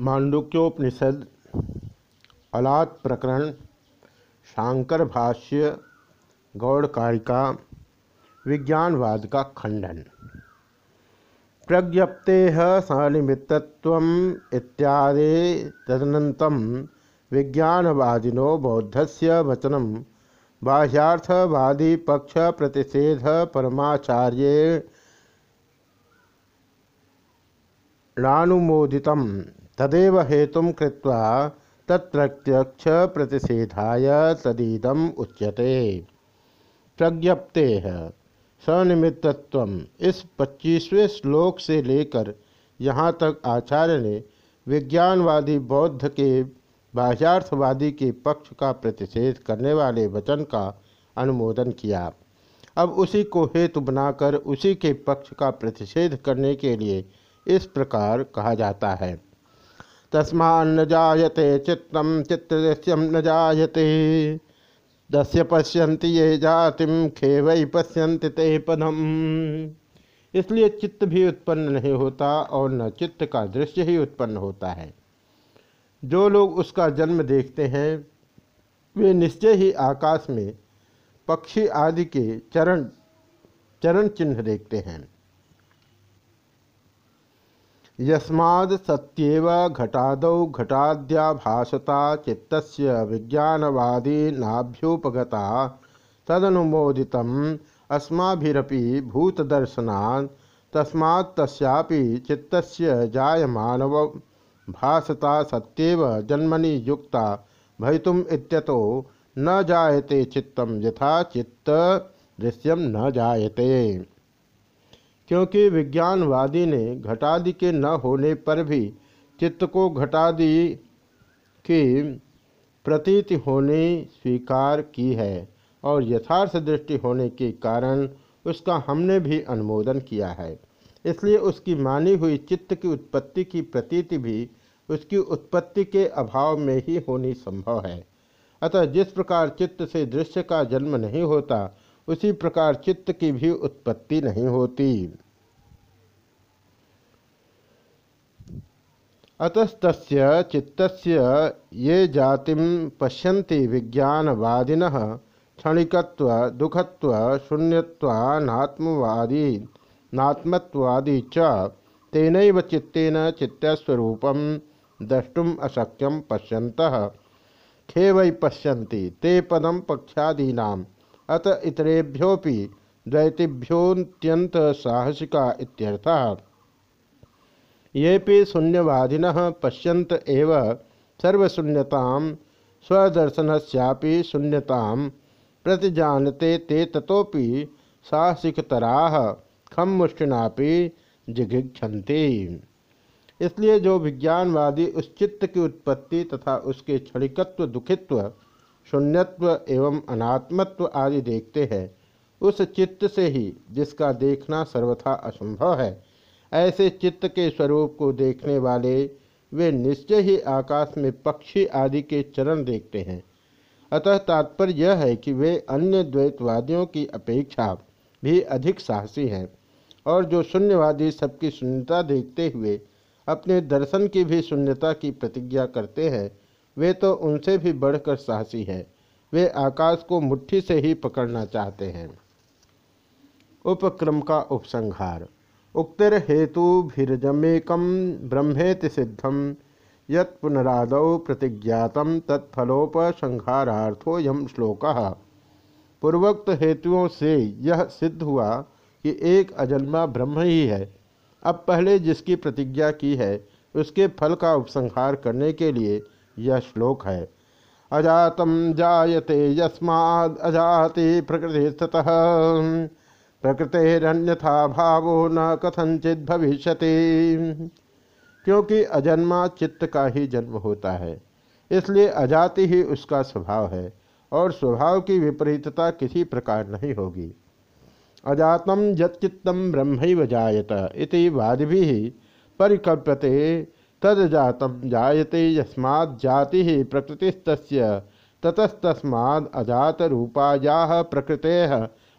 मांडुक्योपनिषद, अलात प्रकरण शांकर भाष्य गौड़कारिका, विज्ञानवाद का खंडन। प्रज्ञप्ते सनिमित्तत्व इत्यादि तदनतम विज्ञानवादिनो बौद्धस्य वचनम बाह्यार्थवादी पक्ष प्रतिषेध परमाचार्य नानुमोदित तदेव हेतु कृत्वा तत्प्रत्यक्ष प्रतिषेधाय तदीदम उच्यते। प्रज्ञप्ते सनिमित्तत्व। इस पच्चीसवें श्लोक से लेकर यहाँ तक आचार्य ने विज्ञानवादी, बौद्ध के, बाह्यार्थवादी के पक्ष का प्रतिषेध करने वाले वचन का अनुमोदन किया। अब उसी को हेतु बनाकर उसी के पक्ष का प्रतिषेध करने के लिए इस प्रकार कहा जाता है। तस्मा न जायते चित्तम चित्तम न जायते। दस्य पश्यन्ति ये जातिम खे वही पश्यन्ति ते पदम। इसलिए चित्त भी उत्पन्न नहीं होता और न चित्त का दृश्य ही उत्पन्न होता है। जो लोग उसका जन्म देखते हैं, वे निश्चय ही आकाश में पक्षी आदि के चरण चरण चिन्ह देखते हैं। यस्माद् सत्यव घटादौ घटाद्याभासता चित्तस्य विज्ञानवादी नाभ्युपगता। तदनुमोदित अस्माभिरपि भूतदर्शनात्, तस्मात् तस्यापि चित्तस्य जायमानव भासता सत्यव जन्मनि युक्ता भयितुम इत्यतो न जायते चित्तम, यथा चित्त दृश्यम न जायते। क्योंकि विज्ञानवादी ने घटादि के न होने पर भी चित्त को घटादि की प्रतीति होने स्वीकार की है और यथार्थ दृष्टि होने के कारण उसका हमने भी अनुमोदन किया है। इसलिए उसकी मानी हुई चित्त की उत्पत्ति की प्रतीति भी उसकी उत्पत्ति के अभाव में ही होनी संभव है। अतः जिस प्रकार चित्त से दृश्य का जन्म नहीं होता उसी प्रकार चित्त की भी उत्पत्ति नहीं होती। अतस्त चित्त ये जाति पश्यन्ति विज्ञानवादिन, क्षणिकत्व, दुखत्व शून्यवानात्मवादी नात्मत्वादी च तेन चित्तेन चित्तस्वरूपम द्रष्टुम अशक्यम पश्यन्तः। खे वै पश्यन्ति, ते पदम पक्षादीना अत इतरेभ्योपि द्वैतिभ्योन्त्यंत साहसिका इत्यर्थः। ये शून्यवादिन पश्यन्त एव सर्वशून्यता, स्वदर्शनस्यापि शून्यता प्रतिजानते ते ततोपि साहसिकतरा खम मुष्टिनापि जिघिक्षन्ति इसलिए जो विज्ञानवादी उस चित्त की उत्पत्ति तथा उसके क्षणिकत्व दुखित्व शून्यत्व एवं अनात्मत्व आदि देखते हैं, उस चित्त से ही जिसका देखना सर्वथा असंभव है, ऐसे चित्त के स्वरूप को देखने वाले वे निश्चय ही आकाश में पक्षी आदि के चरण देखते हैं। अतः तात्पर्य यह है कि वे अन्य द्वैतवादियों की अपेक्षा भी अधिक साहसी हैं और जो शून्यवादी सबकी शून्यता देखते हुए अपने दर्शन की भी शून्यता की प्रतिज्ञा करते हैं वे तो उनसे भी बढ़कर साहसी हैं। वे आकाश को मुट्ठी से ही पकड़ना चाहते हैं। उपक्रम का उपसंहार। उक्तिर हेतुभिर्जमेक ब्रह्मेति सिद्धम यत्पुनराद प्रतिज्ञात तत्फलोपसंहारार्थो यम श्लोक। पूर्वोक्त हेतुओं से यह सिद्ध हुआ कि एक अजन्मा ब्रह्म ही है। अब पहले जिसकी प्रतिज्ञा की है, उसके फल का उपसंहार करने के लिए यह श्लोक है। अजातम जायते यस्माद अजाति प्रकृति प्रकृतिरन्यथा भावो न कथनचित भविष्य क्योंकि अजन्मा चित्त का ही जन्म होता है, इसलिए अजाति ही उसका स्वभाव है और स्वभाव की विपरीतता किसी प्रकार नहीं होगी। अजातम यच्चित्तम ब्रह्म जायत इति वादिभि परिकल्पते तदजातम जायते यस्मात् जाति प्रकृतिस्त ततस्तस्माद् अजात रूपाया प्रकृते,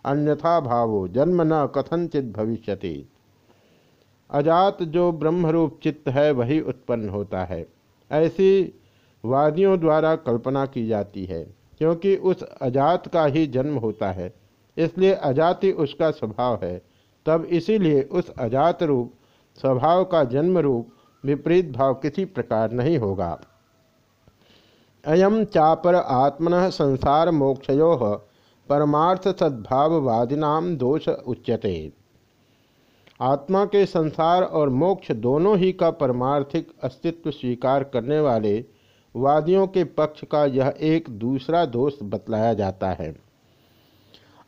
अन्यथा भावो जन्म न कथनचित भविष्यति। अजात जो ब्रह्मरूप चित्त है, वही उत्पन्न होता है। ऐसी वादियों द्वारा कल्पना की जाती है, क्योंकि उस अजात का ही जन्म होता है। इसलिए अजाति उसका स्वभाव है। तब इसीलिए उस अजात रूप, स्वभाव का जन्म रूप विपरीत भाव किसी प्रकार नहीं होगा। अयम चापर आत्मन संसार मोक्षयो परमार्थ सद्भाववादिना दोष उच्यते। आत्मा के संसार और मोक्ष दोनों ही का परमार्थिक अस्तित्व स्वीकार करने वाले वादियों के पक्ष का यह एक दूसरा दोष बतलाया जाता है।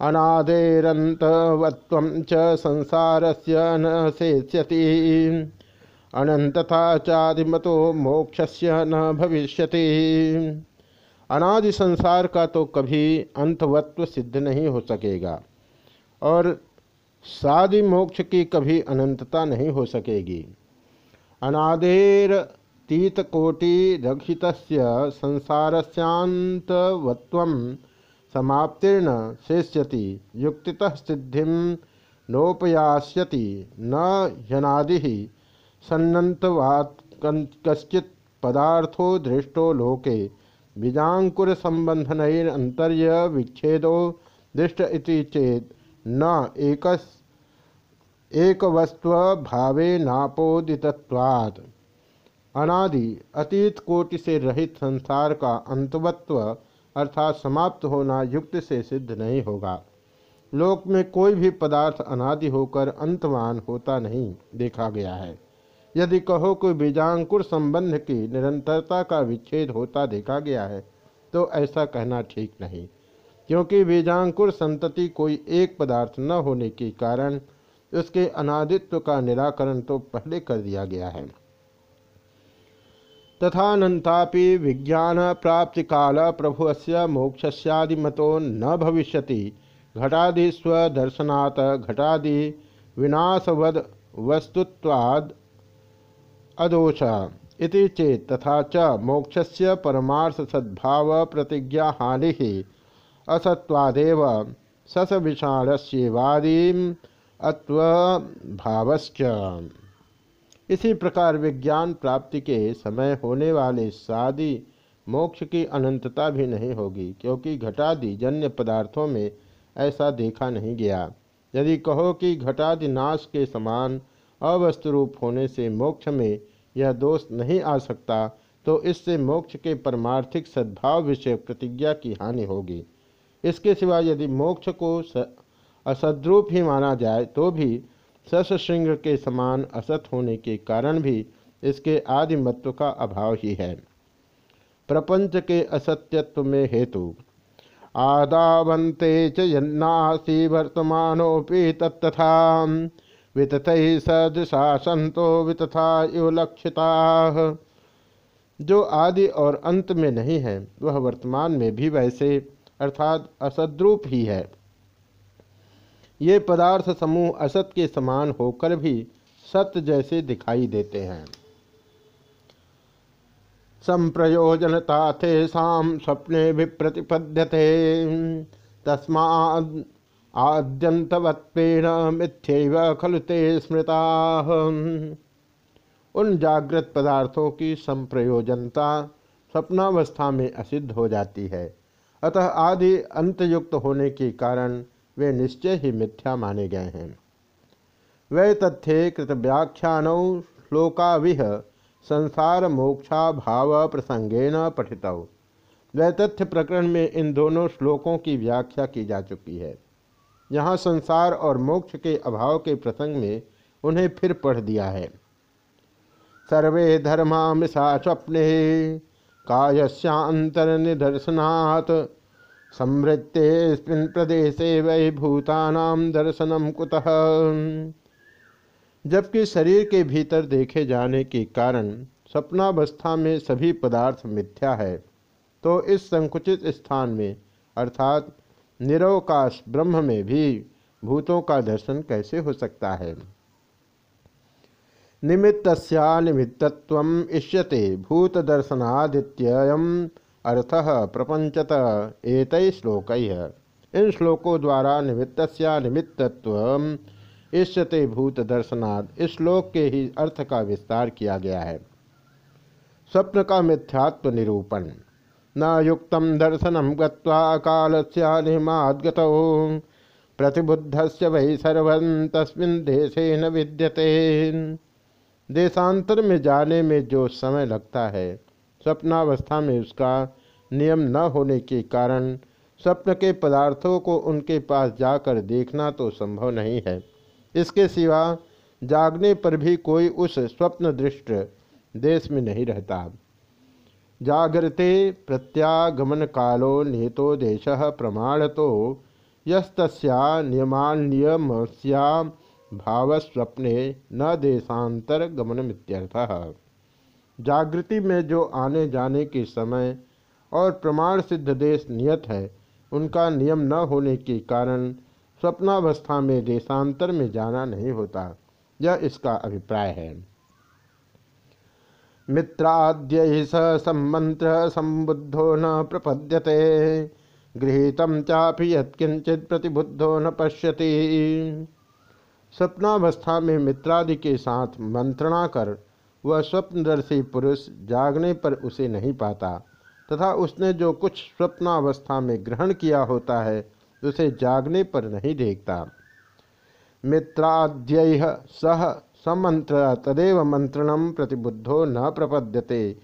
अनादेरंतवत्व च संसार से न शेष्यति अनंतथा चादिमतो मोक्ष से न भविष्यति। अनादि संसार का तो कभी अंतवत्व सिद्ध नहीं हो सकेगा, और सादि मोक्ष की कभी अनंतता नहीं हो सकेगी। अनादेर तीतकोटि रक्षित संसारस्यांतवत्व समाप्तिर्न शेष्यति, युक्तितः सिद्धि नोपयास्यति, न ह्यनादि सन्नतवात् कश्चित पदार्थो दृष्टो लोके बीजाकुर संबंधनैरंतर्य विच्छेदो दृष्ट इति चेत न एक एक वस्तु भावे नापोदितत्वात्। अनादि अतीत कोटि से रहित संसार का अंतवत्व अर्थात समाप्त होना युक्त से सिद्ध नहीं होगा। लोक में कोई भी पदार्थ अनादि होकर अंतमान होता नहीं, देखा गया है। यदि कहो कोई बीजांकुर संबंध की निरंतरता का विच्छेद होता देखा गया है तो ऐसा कहना ठीक नहीं। क्योंकि बीजांकुर संतति कोई एक पदार्थ न होने के कारण उसके अनादित्व का निराकरण तो पहले कर दिया गया है। तथानंतापि विज्ञान प्राप्ति काल प्रभु से मोक्षस्यादिमतो न भविष्य घटादि स्वदर्शनात् घटादि विनाशवद वस्तुत्वाद अदोष। इति चेत तथा च मोक्षस्य परमार्थ सद्भाव प्रतिज्ञा हानि असत्वादेव सस विषाणस्यवादी अत्वभावश्च। इसी प्रकार विज्ञान प्राप्ति के समय होने वाले शादी मोक्ष की अनंतता भी नहीं होगी, क्योंकि घटादि जन्य पदार्थों में ऐसा देखा नहीं गया। यदि कहो कि घटादि नाश के समान अवस्तुरूप होने से मोक्ष में यह दोष नहीं आ सकता तो इससे मोक्ष के परमार्थिक सद्भाव विषय प्रतिज्ञा की हानि होगी। इसके सिवा यदि मोक्ष को असद्रूप ही माना जाए तो भी ससृंग के समान असत होने के कारण भी इसके आदिमत्व का अभाव ही है। प्रपंच के असत्यत्व में हेतु। आदावंते चन्नासी वर्तमानोपि तत्था वितथ सदृशा संतो वितथा इव लक्षिता। जो आदि और अंत में नहीं है, वह वर्तमान में भी वैसे, अर्थात असद्रूप ही है। ये पदार्थ समूह असत के समान होकर भी सत्य जैसे दिखाई देते हैं। संप्रयोजनता साम, स्वप्ने भी प्रतिपद्यते। तस्मा आद्यंतवत्पेण मिथ्यव खलुते स्मृता। उन जागृत पदार्थों की संप्रयोजनता स्वप्नावस्था में असिद्ध हो जाती है। अतः आदि अंतयुक्त होने के कारण वे निश्चय ही मिथ्या माने गए हैं। वै तथ्य कृत व्याख्यान श्लोकाविह संसार मोक्षा भाव प्रसंगेन पठित। वैतथ्य प्रकरण में इन दोनों श्लोकों की व्याख्या की जा चुकी है। यहाँ संसार और मोक्ष के अभाव के प्रसंग में उन्हें फिर पढ़ दिया है। सर्वे धर्मा मृषा स्वप्ने कायस्यांतर निदर्शनात् समृत्तेस्मिन् प्रदेशे वै भूतानाम दर्शनम कुतः। जबकि शरीर के भीतर देखे जाने के कारण स्वप्नावस्था में सभी पदार्थ मिथ्या है तो इस संकुचित स्थान में, अर्थात निरवकाश ब्रह्म में भी भूतों का दर्शन कैसे हो सकता है? निमित्त निमित्तत्व इष्यते भूतदर्शनादित्ययम अर्थ प्रपंचत एत श्लोक। इन श्लोकों द्वारा निमित्त निमित्तत्व इष्यते भूत दर्शनाद इस श्लोक के ही अर्थ का विस्तार किया गया है। स्वप्न का मिथ्यात्व निरूपण। न युक्त दर्शनम गकाल से प्रतिबुद्ध से वही सर्व तस्मिन न विद्यते। देशांतर में जाने में जो समय लगता है, स्वप्नावस्था में उसका नियम न होने के कारण स्वप्न के पदार्थों को उनके पास जाकर देखना तो संभव नहीं है। इसके सिवा जागने पर भी कोई उस स्वप्न दृष्ट देश में नहीं रहता। जागृते प्रत्यागमन कालो निहितो देश प्रमाण तो यस्तस्या नियमान्यमस्या भाव स्वप्ने न देशांतर गमनमित्यर्थः जागृति में जो आने जाने के समय और प्रमाण सिद्ध देश नियत है, उनका नियम न होने के कारण स्वप्नावस्था में देशांतर में जाना नहीं होता। यह इसका अभिप्राय है। मित्राद्य स सम्मंत्र संबुद्धो न प्रपद्यते। गृहीत चापि यत्किंचित प्रतिबुद्धो न पश्यति। स्वप्नावस्था में मित्रादि के साथ मंत्रणा कर, वह स्वप्नदर्शी पुरुष जागने पर उसे नहीं पाता, तथा उसने जो कुछ स्वप्नावस्था में ग्रहण किया होता है, उसे जागने पर नहीं देखता। मित्राद्य सह समंत्र तदेव मंत्रण प्रतिबुद्धो न प्रपद्यते।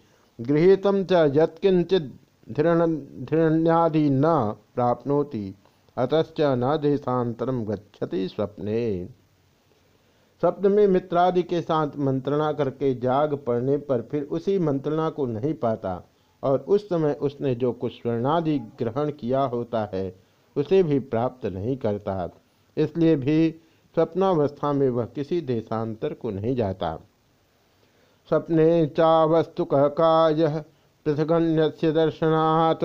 गृहीत च न प्राप्नोति। अतच न देशांतरम गच्छति स्वप्ने। स्वप्न में मित्रादि के साथ मंत्रणा करके जाग पड़ने पर फिर उसी मंत्रणा को नहीं पाता और उस समय उसने जो कुछ स्वर्णादि ग्रहण किया होता है, उसे भी प्राप्त नहीं करता। इसलिए भी स्वप्नावस्था में वह किसी देशांतर को नहीं जाता। स्वप्ने चा वस्तु काय पृथगन्य दर्शनात्,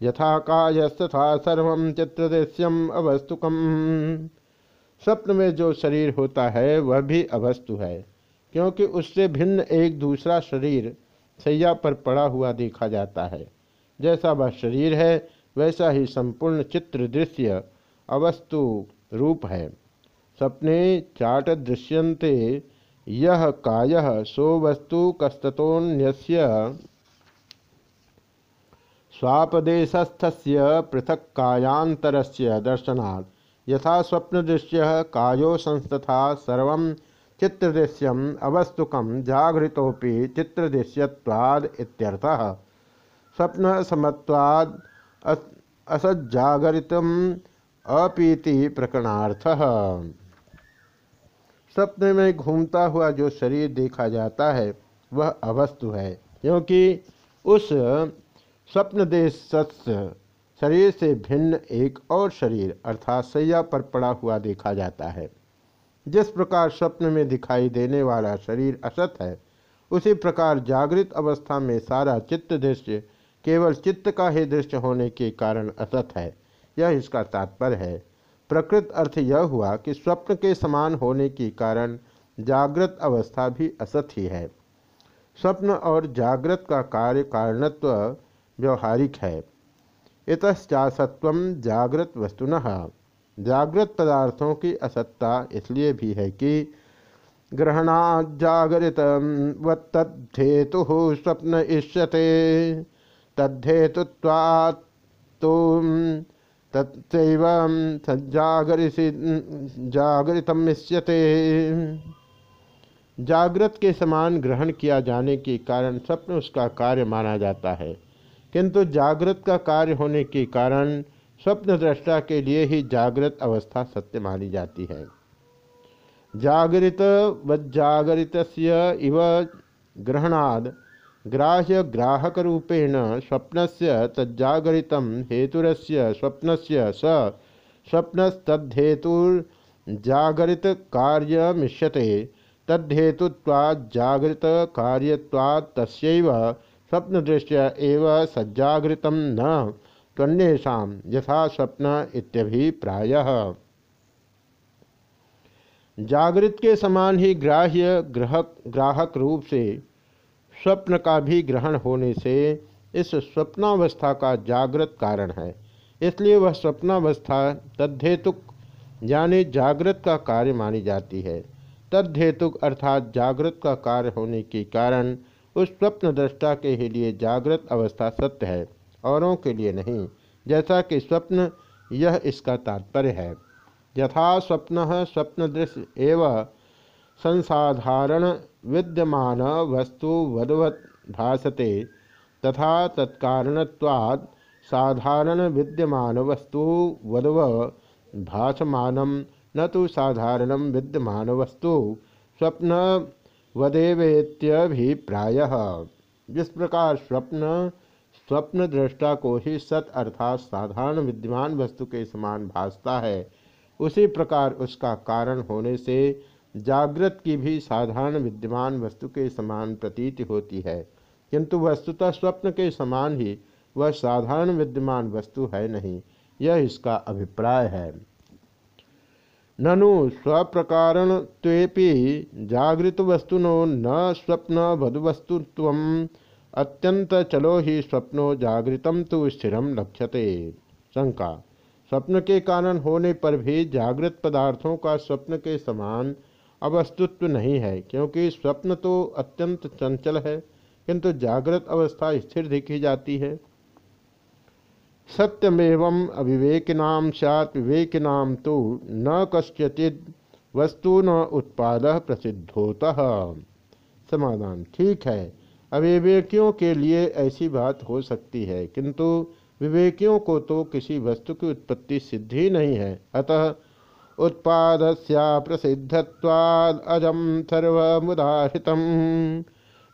यथा कायस्तथा सर्व चित्रदृश्यम अवस्तुकम। स्वप्न में जो शरीर होता है, वह भी अवस्तु है, क्योंकि उससे भिन्न एक दूसरा शरीर सैया पर पड़ा हुआ देखा जाता है। जैसा वह शरीर है, वैसा ही संपूर्ण चित्र दृश्य अवस्तु रूप है। सपने चाट दृश्यन्ते यह काय सो वस्तु कस्तोन्यस्य स्वापदेशस्थस्य पृथक कायांतरस्य दर्शनात्। यथा स्वप्न दृश्य कायो संस्तथा सर्व चित्रदृश्यम अवस्तुकम जागृतोपि चित्रदृश्यवाद स्वप्न समत्वाद असज्जागरित अपीति प्रकरणार्थ। स्वप्न में घूमता हुआ जो शरीर देखा जाता है, वह अवस्तु है। क्योंकि उस स्वप्न देश शरीर से भिन्न एक और शरीर अर्थात सैया पर पड़ा हुआ देखा जाता है। जिस प्रकार स्वप्न में दिखाई देने वाला शरीर असत है, उसी प्रकार जागृत अवस्था में सारा चित्त दृश्य केवल चित्त का ही दृश्य होने के कारण असत है। यह इसका तात्पर्य है। प्रकृत अर्थ यह हुआ कि स्वप्न के समान होने के कारण जागृत अवस्था भी असत ही है। स्वप्न और जागृत का कार्य कारणत्व व्यवहारिक है। इतश्चासत्व जागृत वस्तुन। जागृत पदार्थों की असत्ता इसलिए भी है कि ग्रहणा जागृत वेतु स्वप्न इष्यते। तद्धेतुत्वात् तत्व सज्जागरिसी जागृतम इष्यते जागृत के समान ग्रहण किया जाने के कारण स्वप्न उसका कार्य माना जाता है। किंतु जागृत का कार्य होने के कारण स्वप्न दृष्टा के लिए ही जागृत अवस्था सत्य मानी जाती है। जागृत वजागरित इव ग्रहणाद ग्राह्य ग्राहक रूपेण स्वप्न से तज्जागरित हेतुरस्य स्वप्न से कार्य मिश्यते तद्धेतुत्वाजागृत कार्यवाद तस्व स्वप्न दृश्य एव सज्जागृत न त्वन्येषा यथा स्वप्न इत्यभिप्राय। जागृत के समान ही ग्राह्य ग्राहक ग्राहक रूप से स्वप्न का भी ग्रहण होने से इस स्वप्नावस्था का जागृत कारण है। इसलिए वह स्वप्नावस्था तद्धेतुक, यानी जागृत का कार्य मानी जाती है। तद्धेतुक अर्थात जागृत का कार्य होने के कारण उस स्वप्न दृष्टा के लिए जागृत अवस्था सत्य है, औरों के लिए नहीं, जैसा कि स्वप्न यह इसका तात्पर्य है। यथा स्वप्न स्वप्न दृश्य एवं संसाधारण विद्यमान वस्तु वधवत भासते, तथा तत्कारणत्वात् साधारण विद्यमान वस्तु वधव भाषमान न तो साधारण विद्यमान वस्तु स्वप्न वदेवेत्यभिप्राय। जिस प्रकार स्वप्न स्वप्न दृष्टा को ही सत अर्थात साधारण विद्यमान वस्तु के समान भासता है। उसी प्रकार उसका कारण होने से जागृत की भी साधारण विद्यमान वस्तु के समान प्रतीति होती है। किंतु वस्तुतः स्वप्न के समान ही वह साधारण विद्यमान वस्तु है नहीं, यह इसका अभिप्राय है। ननु स्वप्रकारण त्वेपि जागृत वस्तुनो न स्वप्न वधुवस्तुत्व, अत्यंत चलो ही स्वप्नो जागृतम तो स्थिर लक्ष्यते। शंका। स्वप्न के कारण होने पर भी जागृत पदार्थों का स्वप्न के समान अवस्तुत्व नहीं है, क्योंकि स्वप्न तो अत्यंत चंचल है, किंतु जागृत अवस्था स्थिर देखी जाती है। सत्यमेव अविवेकिनाम सैत विवेकिनाम तो न कस्यचिद वस्तु न उत्पाद प्रसिद्धोत। समाधान ठीक है, अविवेकियों के लिए ऐसी बात हो सकती है, किंतु विवेकियों को तो किसी वस्तु की उत्पत्ति सिद्ध ही नहीं है, अतः उत्पाद प्रसिद्धवाद अजम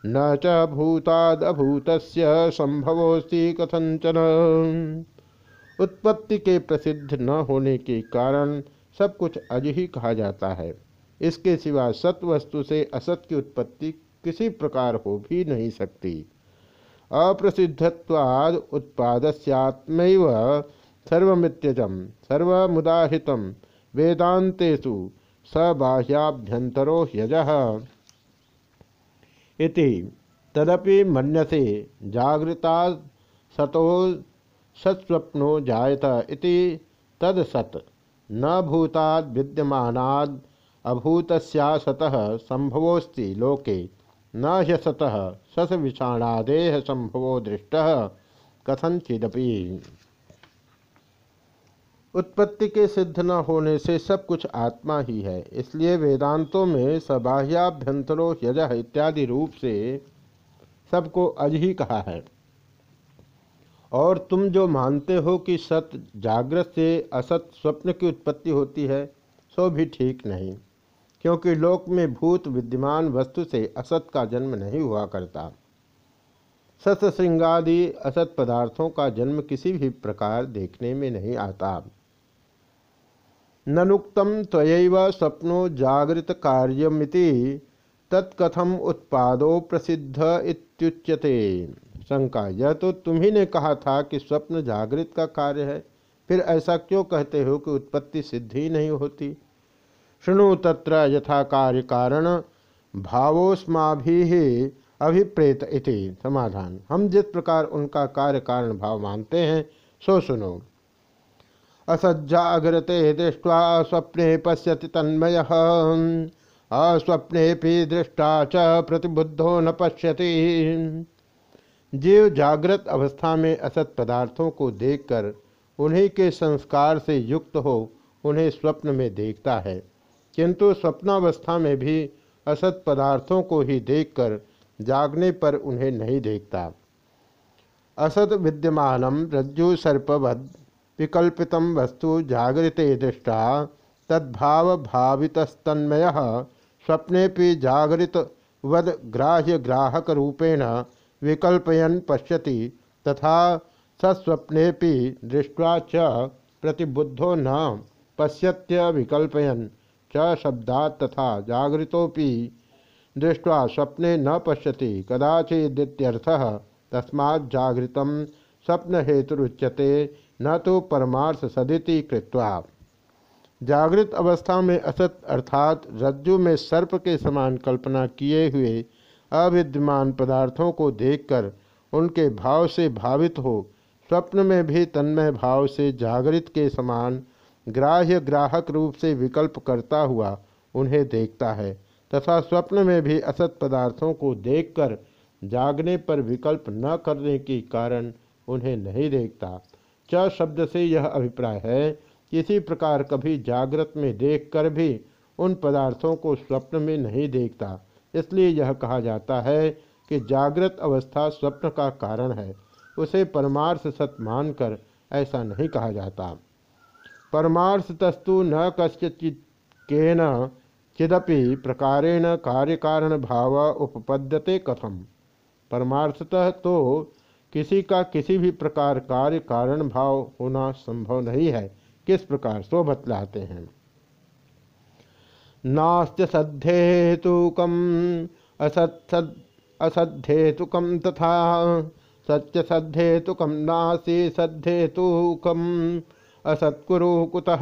न च भूतादभूत संभवोस्ति कथंचन उत्पत्ति के प्रसिद्ध न होने के कारण सब कुछ अज ही कहा जाता है। इसके सिवा सत वस्तु से असत की उत्पत्ति किसी प्रकार हो भी नहीं सकती। अप्रसिद्धवाद उत्पादस्यात्म सर्वमित्यजम सर्वमुदाहृतम वेदांतेषु सबाह्याभ्यंतरो ह्यज। इति तदपि मन्यसे जागृता सतो सत्स्वप्नो जायत इति तदसत। न भूताद विद्यमानाद अभूतस्यासतः संभवोस्ति लोके। न ह्यसतः सस विषाणादेह संभवो दृष्ट। कथनचिदपि उत्पत्ति के सिद्ध न होने से सब कुछ आत्मा ही है। इसलिए वेदांतों में सबाह्याभ्यंतरो यज इत्यादि रूप से सबको अज ही कहा है। और तुम जो मानते हो कि सत जागृत से असत स्वप्न की उत्पत्ति होती है, सो भी ठीक नहीं, क्योंकि लोक में भूत विद्यमान वस्तु से असत का जन्म नहीं हुआ करता। सत श्रृंगादि असत पदार्थों का जन्म किसी भी प्रकार देखने में नहीं आता। ननुक्तम तयैव स्वप्नो जागृत कार्यमिति तत्कथम उत्पादो प्रसिद्ध इत्युच्यते। शंका, यह तो तुम्ही ने कहा था कि स्वप्न जागृत का कार्य है, फिर ऐसा क्यों कहते हो कि उत्पत्ति सिद्धि नहीं होती? शुणु तत्र यथा कार्य कारण भावोस्मा भी अभिप्रेत इति। समाधान, हम जिस प्रकार उनका कार्य कारण भाव मानते हैं, सो सुनो। असज्जाग्रते दृष्ट्वा स्वप्ने पश्यति तन्मय। अस्वप्ने दृष्टा च प्रतिबुद्धो न पश्यति। जीव जागृत अवस्था में असत पदार्थों को देखकर उन्हीं के संस्कार से युक्त हो उन्हें स्वप्न में देखता है। किंतु स्वप्नावस्था में भी असत पदार्थों को ही देखकर जागने पर उन्हें नहीं देखता। असत विद्यमान रज्जु सर्पवद विकल्पित वस्तु जागृते दृष्टा तद्भाव भावितस्तन्मय स्वप्ने जागृत वद ग्राह्य ग्राहक रूपेण विकल्पयन पश्यति, तथा सस्वप्ने दृष्ट्वा च प्रतिबुद्धो न पश्यत्य विकल्पयन, च शब्दात् तथा जागृतोपि दृष्ट्वा स्वप्ने न पश्यति, कदाचिदित्यर्थः तस्मात् जागृतं स्वप्न हेतुरुच्यते न तो परमार्थ सदिति कृत्वा। जागृत अवस्था में असत अर्थात रज्जु में सर्प के समान कल्पना किए हुए अविद्यमान पदार्थों को देखकर उनके भाव से भावित हो, स्वप्न में भी तन्मय भाव से जागृत के समान ग्राह्य ग्राहक रूप से विकल्प करता हुआ उन्हें देखता है, तथा स्वप्न में भी असत पदार्थों को देखकर जागने पर विकल्प न करने के कारण उन्हें नहीं देखता। च शब्द से यह अभिप्राय है। किसी प्रकार कभी जागृत में देखकर भी उन पदार्थों को स्वप्न में नहीं देखता। इसलिए यह कहा जाता है कि जागृत अवस्था स्वप्न का कारण है। उसे परमार्थ सत मानकर ऐसा नहीं कहा जाता। परमार्थ तस्तु न कस्यचित चिदपि प्रकारेण कार्य कारण भाव उपपद्यते कथम। परमार्थतः तो किसी का किसी भी प्रकार कार्य कारण भाव होना संभव नहीं है। किस प्रकार? सो बतलाते हैं। नास्त सद्धेतुकम, असत असद्धेतुकम तथा सत्य सद्धेतुकम नासी सद्धेतुकम असत्कुरु कुतः।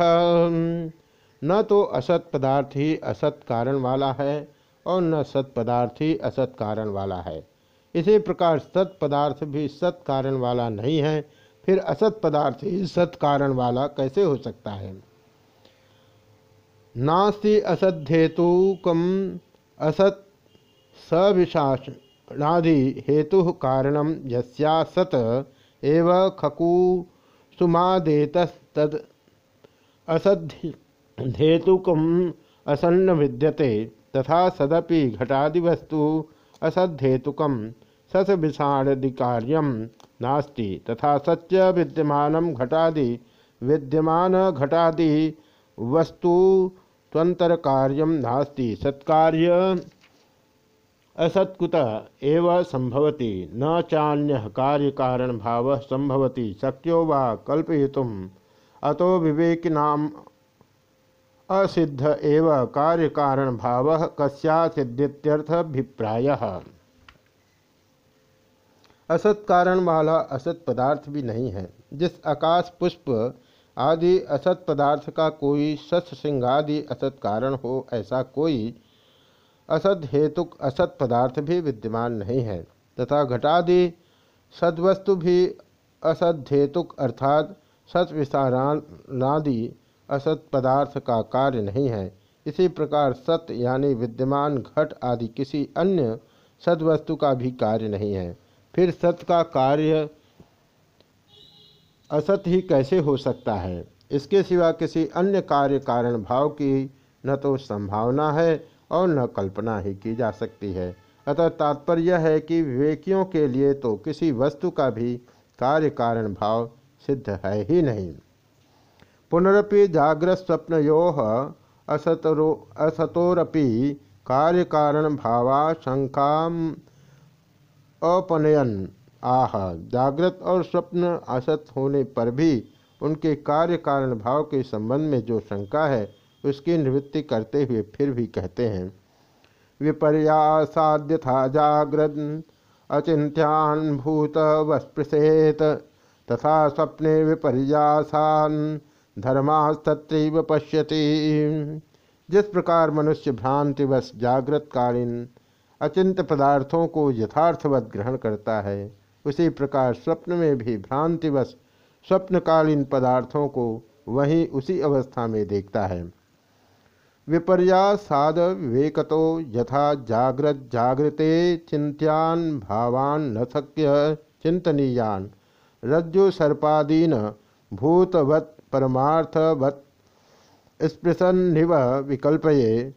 न तो असत पदार्थ ही असत कारण वाला है और न सत पदार्थ ही असत कारण वाला है। इसी प्रकार सत पदार्थ भी सत कारण वाला नहीं है, फिर असत पदार्थ ही सत कारण वाला कैसे हो सकता है? नास्ति असद्धेतुकम असत सविशासनादि हेतु कारण यस्या सत एव खकू सुमादेत तद असद्धि असन्न विद्यते, तथा सदपि घटादिवस्तु असद्धेतुकम सस विषाणदिकार्यम नास्ति, तथा सच्च विद्यमान घटादि विद्यमान घटादि वस्तु त्वंतर कार्यम नास्ति, सत्कार्य असत्कुत एव संभवति न चान्य कार्य कारण भाव संभवति शक्यो वा कल्पयुतुम अतो विवेकिनाम असिद्ध एव कार्य कारण भाव कस्या सिद्धित्यर्थभिप्राय असत कारण वाला असत पदार्थ भी नहीं है। जिस आकाश पुष्प आदि असत पदार्थ का कोई सत्संगादि असत कारण हो, ऐसा कोई असत हेतुक असत पदार्थ भी विद्यमान नहीं है। तथा घटादि सद्वस्तु भी असत हेतुक अर्थात सत्विसारादि असत पदार्थ का कार्य नहीं है। इसी प्रकार सत यानी विद्यमान, घट आदि किसी अन्य सद्वस्तु का भी कार्य नहीं है। फिर सत का कार्य असत ही कैसे हो सकता है? इसके सिवा किसी अन्य कार्य कारण भाव की न तो संभावना है और न कल्पना ही की जा सकती है। अतः तात्पर्य है कि विवेकियों के लिए तो किसी वस्तु का भी कार्य कारण भाव सिद्ध है ही नहीं। पुनरपि जाग्रस्वप्नो असतरो असतोरपि कार्य कारण भावाशंका अपनयन। आह, जागृत और स्वप्न असत होने पर भी उनके कार्य कारण भाव के संबंध में जो शंका है, उसकी निवृत्ति करते हुए फिर भी कहते हैं, विपर्यासाद्य था जागृत अचिंत्यान भूत वस्पृशेत तथा स्वप्ने विपर्यासान धर्मास्तव पश्यति। जिस प्रकार मनुष्य भ्रांतिवश जागृतकालीन अचिंत पदार्थों को यथार्थवत ग्रहण करता है। उसी प्रकार स्वप्न में भी भ्रांतिवश स्वप्नकालीन पदार्थों को वहीं उसी अवस्था में देखता है। विपर्यासाद विवेकतो यथा जागृत जागृते चिंत्यान भावान न शक्य चिंतनीयान रज्जु सर्पादीन भूतवत् परमार्थवत् स्पृशन्निव विकल्पये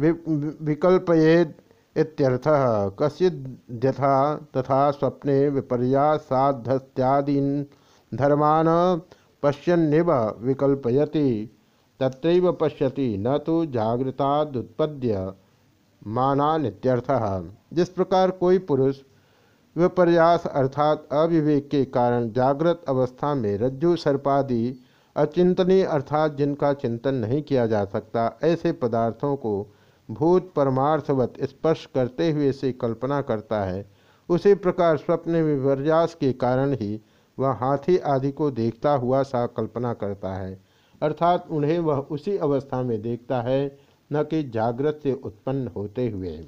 विकल्पयेद इत्यर्थः कस्यद्यथा तथा स्वप्ने विपर्यासाधस्त्यादीन धर्मान पश्यन्निव विकल्पयति, तत्रैव पश्यति न तो जागृतादुत्पद्य माना नित्यर्थः जिस प्रकार कोई पुरुष विपर्यास अर्थात अविवेक के कारण जागृत अवस्था में रज्जु, सर्पादि, अचिंतनीय अर्थात जिनका चिंतन नहीं किया जा सकता, ऐसे पदार्थों को भूत परमार्थवत स्पर्श करते हुए से कल्पना करता है, उसी प्रकार स्वप्न विपर्यास के कारण ही वह हाथी आदि को देखता हुआ सा कल्पना करता है। अर्थात उन्हें वह उसी अवस्था में देखता है, न कि जागृत से उत्पन्न होते हुए।